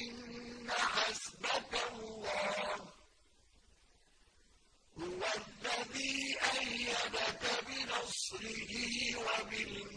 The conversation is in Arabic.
إن حسبك الله هو الذي أيدك بنصره وبالمؤمنين